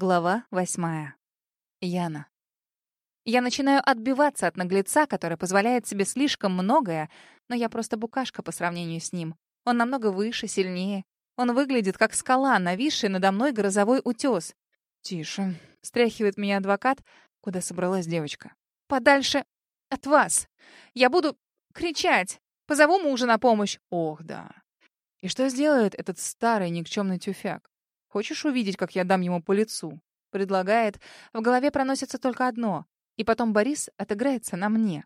Глава восьмая. Яна. Я начинаю отбиваться от наглеца, который позволяет себе слишком многое, но я просто букашка по сравнению с ним. Он намного выше, сильнее. Он выглядит как скала, нависшая надо мной грозовой утес. «Тише», — стряхивает меня адвокат, куда собралась девочка. «Подальше от вас. Я буду кричать. Позову мужа на помощь». «Ох, да». И что сделает этот старый никчемный тюфяк? Хочешь увидеть, как я дам ему по лицу?» Предлагает. В голове проносится только одно. И потом Борис отыграется на мне.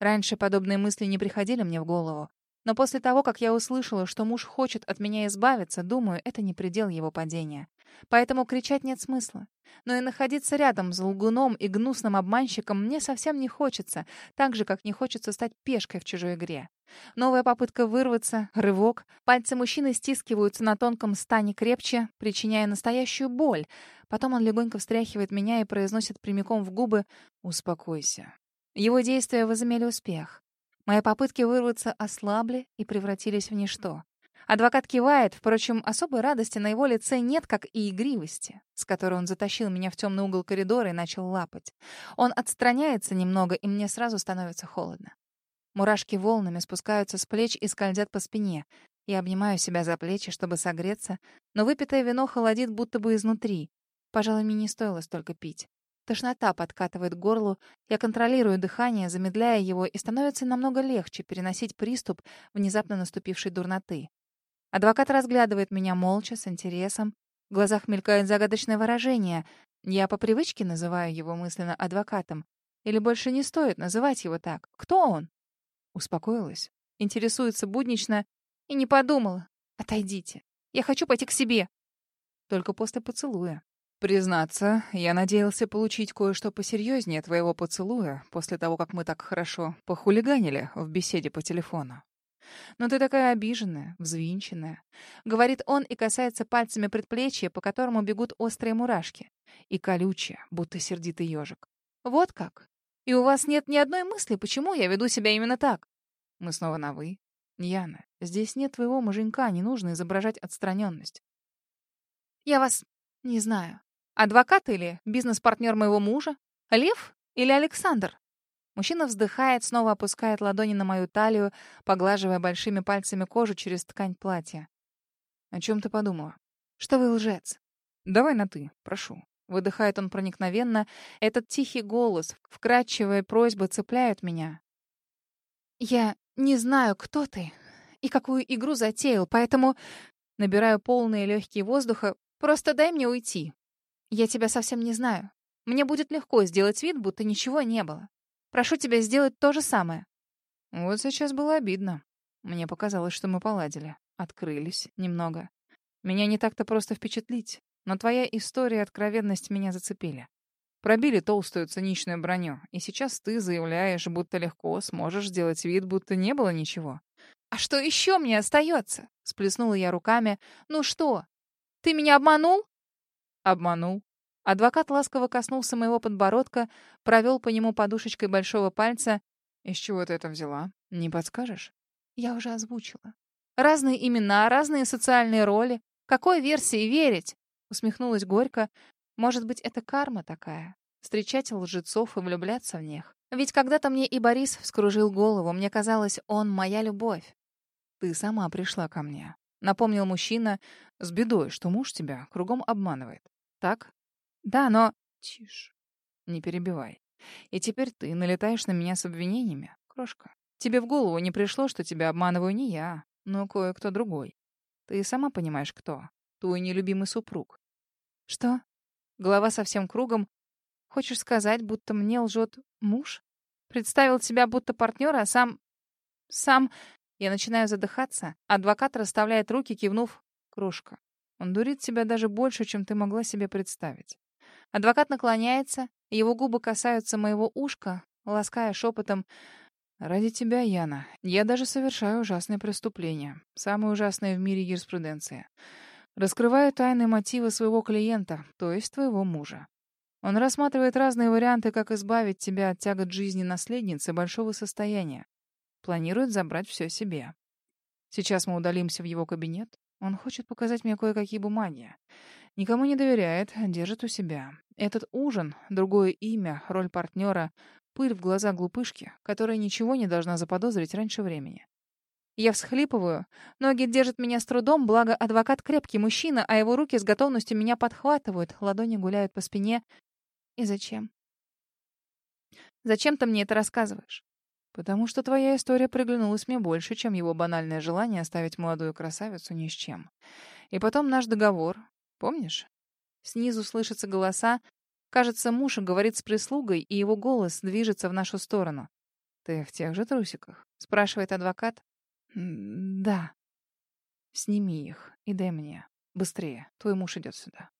Раньше подобные мысли не приходили мне в голову. Но после того, как я услышала, что муж хочет от меня избавиться, думаю, это не предел его падения. Поэтому кричать нет смысла. Но и находиться рядом с лгуном и гнусным обманщиком мне совсем не хочется, так же, как не хочется стать пешкой в чужой игре. Новая попытка вырваться, рывок. Пальцы мужчины стискиваются на тонком стане крепче, причиняя настоящую боль. Потом он легонько встряхивает меня и произносит прямиком в губы «Успокойся». Его действия возымели успех. Мои попытки вырваться ослабли и превратились в ничто. Адвокат кивает, впрочем, особой радости на его лице нет, как и игривости, с которой он затащил меня в темный угол коридора и начал лапать. Он отстраняется немного, и мне сразу становится холодно. Мурашки волнами спускаются с плеч и скользят по спине. Я обнимаю себя за плечи, чтобы согреться, но выпитое вино холодит будто бы изнутри. Пожалуй, мне не стоило столько пить. Тошнота подкатывает к горлу. Я контролирую дыхание, замедляя его, и становится намного легче переносить приступ внезапно наступившей дурноты. Адвокат разглядывает меня молча, с интересом. В глазах мелькает загадочное выражение. Я по привычке называю его мысленно адвокатом. Или больше не стоит называть его так? Кто он? Успокоилась. Интересуется буднично. И не подумала. Отойдите. Я хочу пойти к себе. Только после поцелуя. Признаться, я надеялся получить кое-что посерьезнее твоего поцелуя после того, как мы так хорошо похулиганили в беседе по телефону. Но ты такая обиженная, взвинченная. Говорит он и касается пальцами предплечья, по которому бегут острые мурашки. И колючая, будто сердитый ежик. Вот как? И у вас нет ни одной мысли, почему я веду себя именно так? Мы снова на «вы». Яна, здесь нет твоего муженька, Адвокат или бизнес-партнер моего мужа? Лев или Александр? Мужчина вздыхает, снова опускает ладони на мою талию, поглаживая большими пальцами кожу через ткань платья. «О чем ты подумала?» «Что вы лжец?» «Давай на «ты», прошу». Выдыхает он проникновенно. Этот тихий голос, вкрадчивая просьба цепляет меня. «Я не знаю, кто ты и какую игру затеял, поэтому...» Набираю полные легкие воздуха. «Просто дай мне уйти». Я тебя совсем не знаю. Мне будет легко сделать вид, будто ничего не было. Прошу тебя сделать то же самое». Вот сейчас было обидно. Мне показалось, что мы поладили. Открылись немного. Меня не так-то просто впечатлить, но твоя история и откровенность меня зацепили. Пробили толстую циничную броню, и сейчас ты заявляешь, будто легко сможешь сделать вид, будто не было ничего. «А что еще мне остается?» — сплеснула я руками. «Ну что? Ты меня обманул? «Обманул». Адвокат ласково коснулся моего подбородка, провел по нему подушечкой большого пальца. «Из чего ты это взяла? Не подскажешь?» Я уже озвучила. «Разные имена, разные социальные роли. Какой версии верить?» Усмехнулась горько. «Может быть, это карма такая? Встречать лжецов и влюбляться в них? Ведь когда-то мне и Борис вскружил голову. Мне казалось, он моя любовь. Ты сама пришла ко мне», — напомнил мужчина. «С бедой, что муж тебя кругом обманывает так?» «Да, но...» «Тише. Не перебивай. И теперь ты налетаешь на меня с обвинениями, крошка. Тебе в голову не пришло, что тебя обманываю не я, но кое-кто другой. Ты сама понимаешь, кто. Твой нелюбимый супруг». «Что?» Голова совсем кругом. «Хочешь сказать, будто мне лжет муж? Представил себя будто партнера, а сам... сам...» Я начинаю задыхаться. Адвокат расставляет руки, кивнув. «Крошка, Он дурит тебя даже больше, чем ты могла себе представить. Адвокат наклоняется, его губы касаются моего ушка, лаская шепотом. «Ради тебя, Яна, я даже совершаю ужасное преступление. Самое ужасное в мире юриспруденции. Раскрываю тайные мотивы своего клиента, то есть твоего мужа. Он рассматривает разные варианты, как избавить тебя от тягот жизни наследницы большого состояния. Планирует забрать все себе. Сейчас мы удалимся в его кабинет. Он хочет показать мне кое-какие бумаги. Никому не доверяет, держит у себя. Этот ужин, другое имя, роль партнера, пыль в глаза глупышки, которая ничего не должна заподозрить раньше времени. Я всхлипываю. Ноги держат меня с трудом, благо адвокат крепкий мужчина, а его руки с готовностью меня подхватывают, ладони гуляют по спине. И зачем? Зачем ты мне это рассказываешь? потому что твоя история приглянулась мне больше, чем его банальное желание оставить молодую красавицу ни с чем. И потом наш договор. Помнишь? Снизу слышатся голоса. Кажется, муж говорит с прислугой, и его голос движется в нашу сторону. «Ты в тех же трусиках?» — спрашивает адвокат. «Да». «Сними их и дай мне. Быстрее. Твой муж идет сюда».